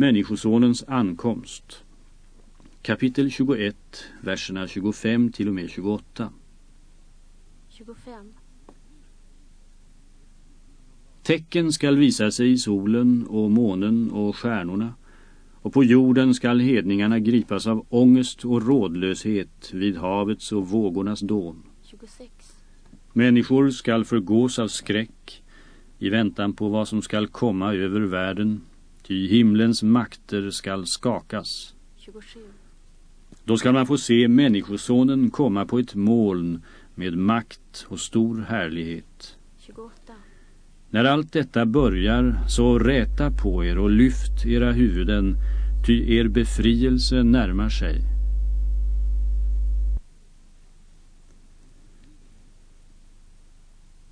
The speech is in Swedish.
Människosonens ankomst. Kapitel 21, verserna 25 till och med 28. 25. Tecken skall visa sig i solen och månen och stjärnorna och på jorden skall hedningarna gripas av ångest och rådlöshet vid havets och vågornas dån. 26. Människor skall förgås av skräck i väntan på vad som skall komma över världen, ty himlens makter skall skakas. 27. Då skall man få se människosonen komma på ett moln med makt och stor härlighet. 28. När allt detta börjar så räta på er och lyft era huvuden, ty er befrielse närmar sig.